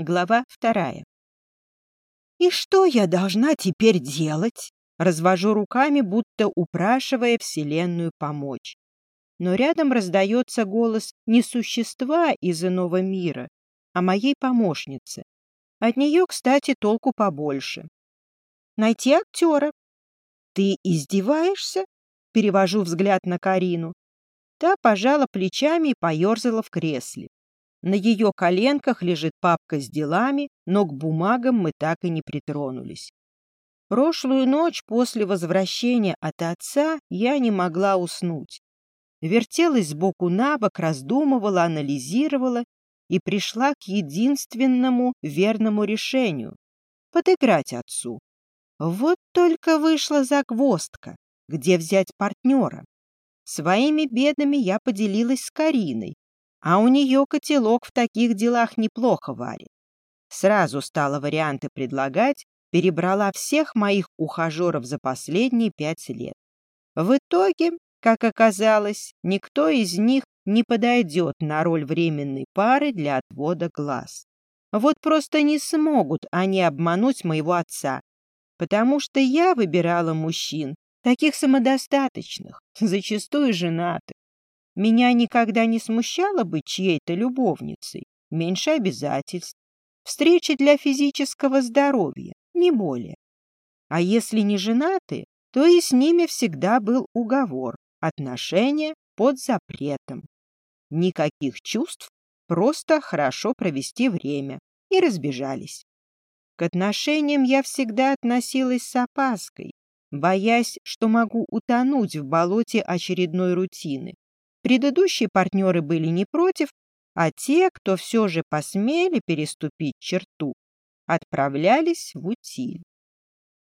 Глава вторая. «И что я должна теперь делать?» Развожу руками, будто упрашивая Вселенную помочь. Но рядом раздается голос не существа из иного мира, а моей помощницы. От нее, кстати, толку побольше. «Найти актера». «Ты издеваешься?» Перевожу взгляд на Карину. Та пожала плечами и поерзала в кресле. На ее коленках лежит папка с делами, но к бумагам мы так и не притронулись. Прошлую ночь после возвращения от отца я не могла уснуть. Вертелась сбоку на бок, раздумывала, анализировала и пришла к единственному верному решению — подыграть отцу. Вот только вышла загвоздка, где взять партнера. Своими бедами я поделилась с Кариной, а у нее котелок в таких делах неплохо варит. Сразу стала варианты предлагать, перебрала всех моих ухажеров за последние пять лет. В итоге, как оказалось, никто из них не подойдет на роль временной пары для отвода глаз. Вот просто не смогут они обмануть моего отца, потому что я выбирала мужчин, таких самодостаточных, зачастую женатых. Меня никогда не смущало быть чьей-то любовницей, меньше обязательств. Встречи для физического здоровья, не более. А если не женаты, то и с ними всегда был уговор, отношения под запретом. Никаких чувств, просто хорошо провести время. И разбежались. К отношениям я всегда относилась с опаской, боясь, что могу утонуть в болоте очередной рутины. Предыдущие партнеры были не против, а те, кто все же посмели переступить черту, отправлялись в утиль.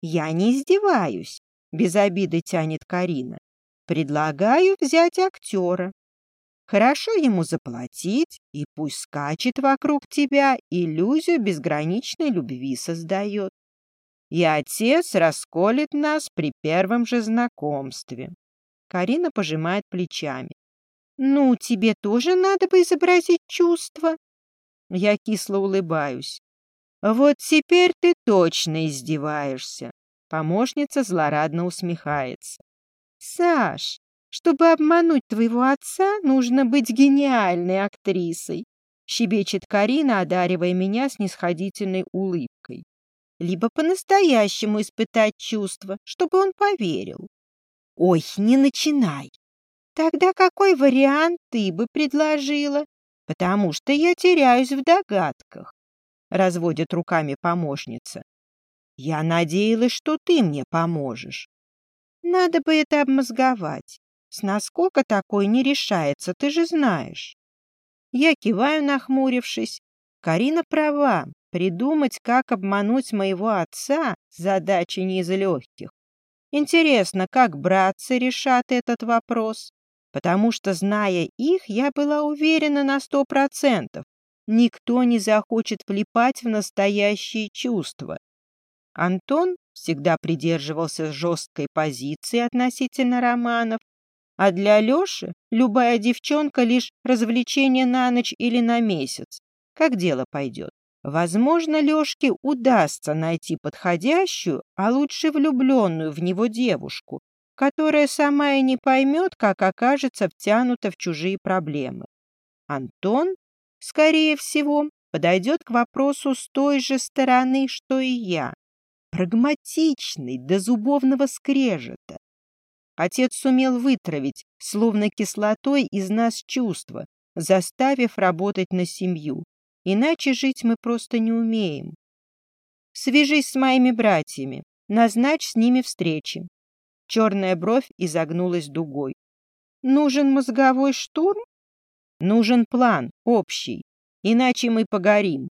«Я не издеваюсь», — без обиды тянет Карина. «Предлагаю взять актера. Хорошо ему заплатить, и пусть скачет вокруг тебя, иллюзию безграничной любви создает. И отец расколет нас при первом же знакомстве». Карина пожимает плечами. «Ну, тебе тоже надо бы изобразить чувства». Я кисло улыбаюсь. «Вот теперь ты точно издеваешься!» Помощница злорадно усмехается. «Саш, чтобы обмануть твоего отца, нужно быть гениальной актрисой!» Щебечет Карина, одаривая меня снисходительной улыбкой. «Либо по-настоящему испытать чувства, чтобы он поверил». «Ой, не начинай!» Тогда какой вариант ты бы предложила? Потому что я теряюсь в догадках. Разводит руками помощница. Я надеялась, что ты мне поможешь. Надо бы это обмозговать. С насколько такой не решается, ты же знаешь. Я киваю, нахмурившись. Карина права. Придумать, как обмануть моего отца, задача не из легких. Интересно, как братцы решат этот вопрос? Потому что, зная их, я была уверена на сто процентов. Никто не захочет влипать в настоящие чувства. Антон всегда придерживался жесткой позиции относительно романов, а для Леши любая девчонка лишь развлечение на ночь или на месяц, как дело пойдет. Возможно, Лешке удастся найти подходящую, а лучше влюбленную в него девушку, которая сама и не поймет, как окажется втянута в чужие проблемы. Антон, скорее всего, подойдет к вопросу с той же стороны, что и я. Прагматичный, до зубовного скрежета. Отец сумел вытравить, словно кислотой, из нас чувства, заставив работать на семью. Иначе жить мы просто не умеем. Свяжись с моими братьями, назначь с ними встречи. Черная бровь изогнулась дугой. Нужен мозговой штурм? Нужен план, общий, иначе мы погорим.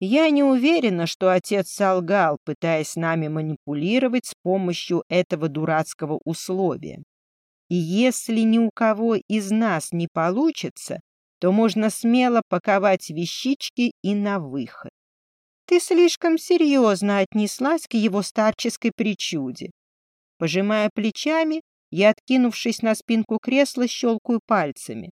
Я не уверена, что отец солгал, пытаясь нами манипулировать с помощью этого дурацкого условия. И если ни у кого из нас не получится, то можно смело паковать вещички и на выход. Ты слишком серьезно отнеслась к его старческой причуде. Пожимая плечами, я, откинувшись на спинку кресла, щелкаю пальцами.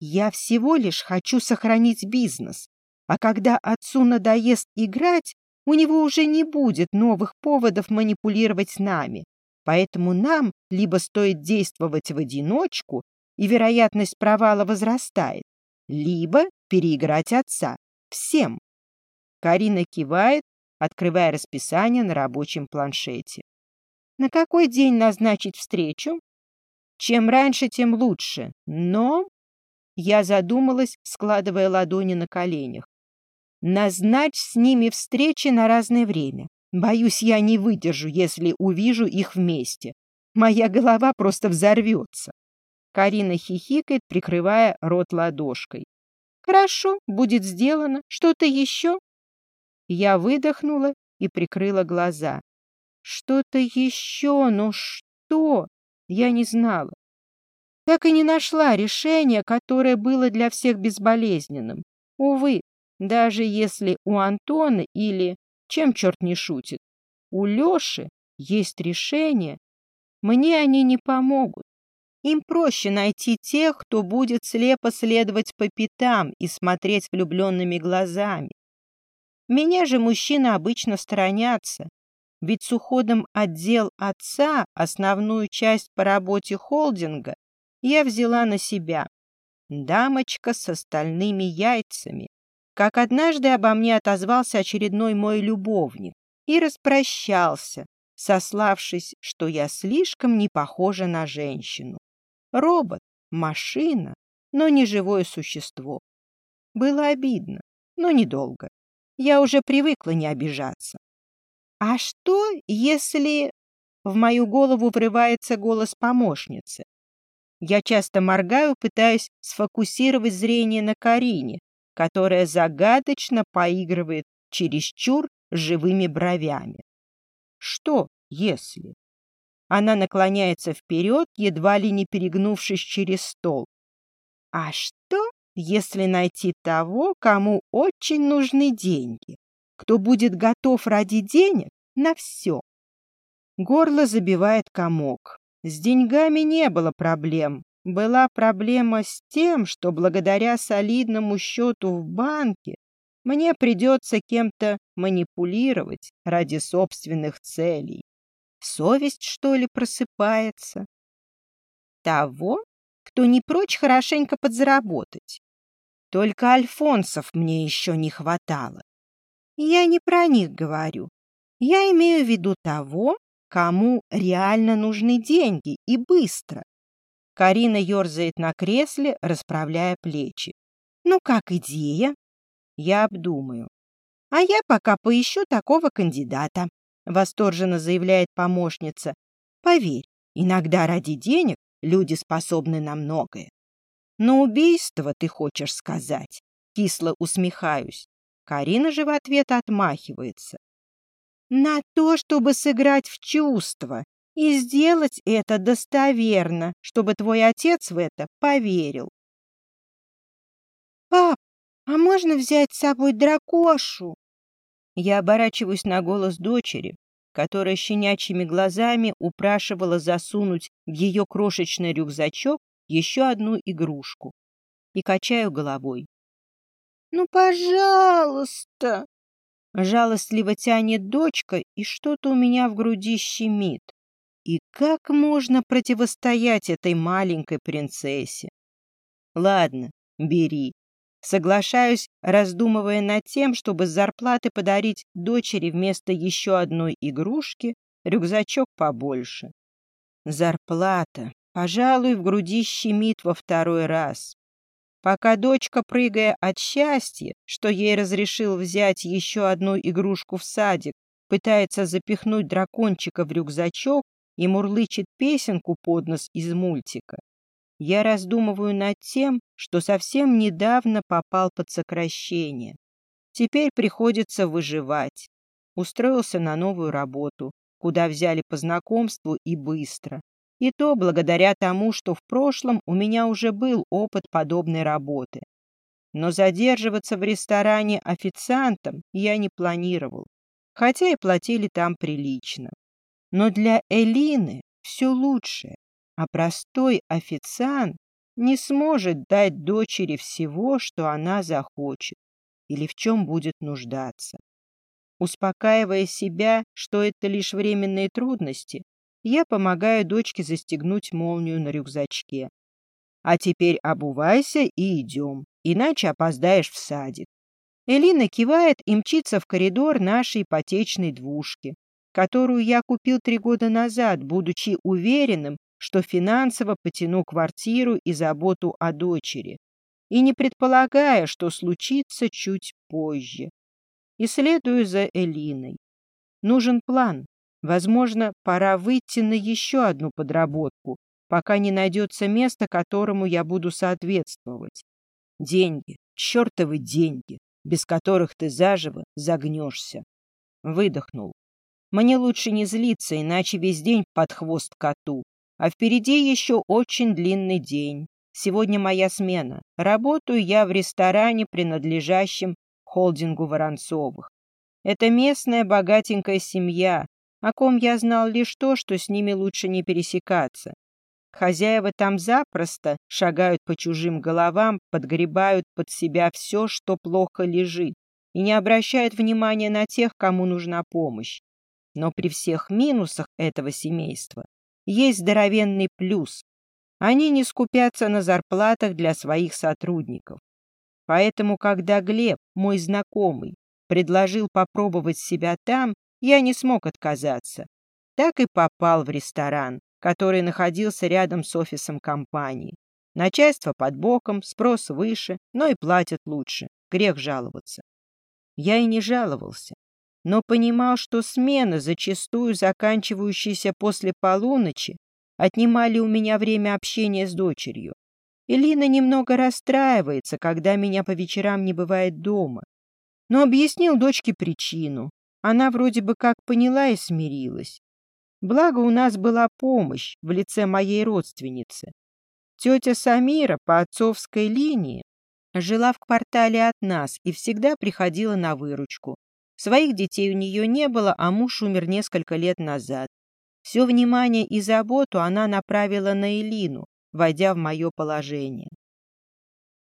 Я всего лишь хочу сохранить бизнес. А когда отцу надоест играть, у него уже не будет новых поводов манипулировать нами. Поэтому нам либо стоит действовать в одиночку, и вероятность провала возрастает, либо переиграть отца. Всем. Карина кивает, открывая расписание на рабочем планшете. На какой день назначить встречу? Чем раньше, тем лучше. Но... Я задумалась, складывая ладони на коленях. Назначь с ними встречи на разное время. Боюсь, я не выдержу, если увижу их вместе. Моя голова просто взорвется. Карина хихикает, прикрывая рот ладошкой. Хорошо, будет сделано. Что-то еще? Я выдохнула и прикрыла глаза. Что-то еще, но что? Я не знала. Так и не нашла решения, которое было для всех безболезненным. Увы, даже если у Антона или, чем черт не шутит, у Леши есть решение, мне они не помогут. Им проще найти тех, кто будет слепо следовать по пятам и смотреть влюбленными глазами. Меня же мужчины обычно сторонятся, ведь с уходом отдел отца основную часть по работе холдинга я взяла на себя. Дамочка с остальными яйцами как однажды обо мне отозвался очередной мой любовник и распрощался, сославшись, что я слишком не похожа на женщину. Робот, машина, но не живое существо. Было обидно, но недолго. Я уже привыкла не обижаться. А что, если... В мою голову врывается голос помощницы. Я часто моргаю, пытаясь сфокусировать зрение на Карине, которая загадочно поигрывает чересчур живыми бровями. Что, если? Она наклоняется вперед, едва ли не перегнувшись через стол. А что, если найти того, кому очень нужны деньги, кто будет готов ради денег на все? Горло забивает комок. С деньгами не было проблем, была проблема с тем, что благодаря солидному счету в банке мне придется кем-то манипулировать ради собственных целей. Совесть, что ли, просыпается? Того, кто не прочь хорошенько подзаработать. Только альфонсов мне еще не хватало. Я не про них говорю. Я имею в виду того, кому реально нужны деньги и быстро. Карина ерзает на кресле, расправляя плечи. «Ну как идея?» «Я обдумаю». «А я пока поищу такого кандидата», — восторженно заявляет помощница. «Поверь, иногда ради денег люди способны на многое». «На убийство, ты хочешь сказать?» Кисло усмехаюсь. Карина же в ответ отмахивается. «На то, чтобы сыграть в чувства и сделать это достоверно, чтобы твой отец в это поверил. «Пап, а можно взять с собой дракошу?» Я оборачиваюсь на голос дочери, которая щенячьими глазами упрашивала засунуть в ее крошечный рюкзачок еще одну игрушку, и качаю головой. «Ну, пожалуйста!» Жалостливо тянет дочка, и что-то у меня в груди щемит. И как можно противостоять этой маленькой принцессе? Ладно, бери. Соглашаюсь, раздумывая над тем, чтобы с зарплаты подарить дочери вместо еще одной игрушки рюкзачок побольше. Зарплата, пожалуй, в груди щемит во второй раз. Пока дочка, прыгая от счастья, что ей разрешил взять еще одну игрушку в садик, пытается запихнуть дракончика в рюкзачок, и мурлычет песенку под нос из мультика, я раздумываю над тем, что совсем недавно попал под сокращение. Теперь приходится выживать. Устроился на новую работу, куда взяли по знакомству и быстро. И то благодаря тому, что в прошлом у меня уже был опыт подобной работы. Но задерживаться в ресторане официантом я не планировал, хотя и платили там прилично. Но для Элины все лучше, а простой официант не сможет дать дочери всего, что она захочет. или в чем будет нуждаться. Успокаивая себя, что это лишь временные трудности, я помогаю дочке застегнуть молнию на рюкзачке. А теперь обувайся и идем, иначе опоздаешь в садик. Элина кивает и мчится в коридор нашей ипотечной двушки, которую я купил три года назад, будучи уверенным, что финансово потяну квартиру и заботу о дочери, и не предполагая, что случится чуть позже. И следую за Элиной. Нужен план. Возможно, пора выйти на еще одну подработку, пока не найдется место, которому я буду соответствовать. Деньги, чертовы деньги, без которых ты заживо загнешься. Выдохнул. Мне лучше не злиться, иначе весь день под хвост коту. А впереди еще очень длинный день. Сегодня моя смена. Работаю я в ресторане, принадлежащем холдингу Воронцовых. Это местная богатенькая семья, о ком я знал лишь то, что с ними лучше не пересекаться. Хозяева там запросто шагают по чужим головам, подгребают под себя все, что плохо лежит, и не обращают внимания на тех, кому нужна помощь. Но при всех минусах этого семейства есть здоровенный плюс. Они не скупятся на зарплатах для своих сотрудников. Поэтому, когда Глеб, мой знакомый, предложил попробовать себя там, я не смог отказаться. Так и попал в ресторан, который находился рядом с офисом компании. Начальство под боком, спрос выше, но и платят лучше. Грех жаловаться. Я и не жаловался но понимал, что смены, зачастую заканчивающиеся после полуночи, отнимали у меня время общения с дочерью. Элина немного расстраивается, когда меня по вечерам не бывает дома. Но объяснил дочке причину. Она вроде бы как поняла и смирилась. Благо у нас была помощь в лице моей родственницы. Тетя Самира по отцовской линии жила в квартале от нас и всегда приходила на выручку, Своих детей у нее не было, а муж умер несколько лет назад. Все внимание и заботу она направила на Элину, войдя в мое положение.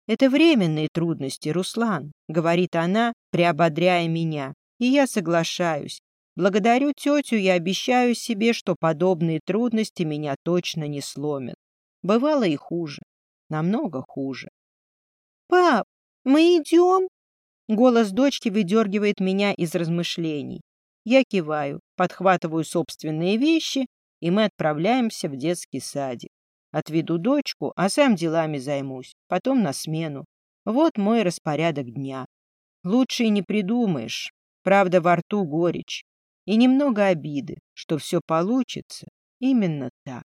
«Это временные трудности, Руслан», — говорит она, приободряя меня, и я соглашаюсь. Благодарю тетю и обещаю себе, что подобные трудности меня точно не сломят. Бывало и хуже, намного хуже. «Пап, мы идем?» Голос дочки выдергивает меня из размышлений. Я киваю, подхватываю собственные вещи, и мы отправляемся в детский садик. Отведу дочку, а сам делами займусь, потом на смену. Вот мой распорядок дня. Лучше и не придумаешь. Правда, во рту горечь. И немного обиды, что все получится именно так.